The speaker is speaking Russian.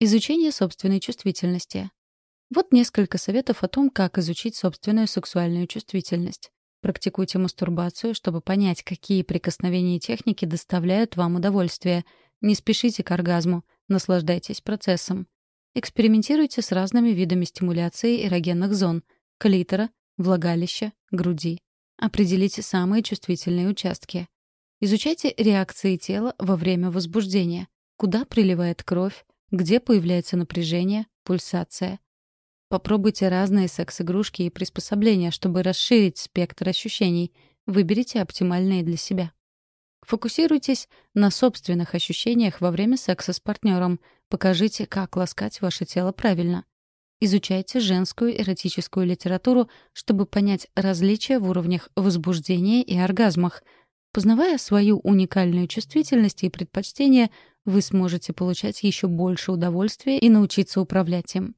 Изучение собственной чувствительности. Вот несколько советов о том, как изучить собственную сексуальную чувствительность. Практикуйте мастурбацию, чтобы понять, какие прикосновения и техники доставляют вам удовольствие. Не спешите к оргазму, наслаждайтесь процессом. Экспериментируйте с разными видами стимуляции эрогенных зон — клитора, влагалища, груди. Определите самые чувствительные участки. Изучайте реакции тела во время возбуждения. Куда приливает кровь, где появляется напряжение, пульсация. Попробуйте разные секс-игрушки и приспособления, чтобы расширить спектр ощущений. Выберите оптимальные для себя. Фокусируйтесь на собственных ощущениях во время секса с партнером. Покажите, как ласкать ваше тело правильно. Изучайте женскую эротическую литературу, чтобы понять различия в уровнях возбуждения и оргазмах. Познавая свою уникальную чувствительность и предпочтения, вы сможете получать еще больше удовольствия и научиться управлять им.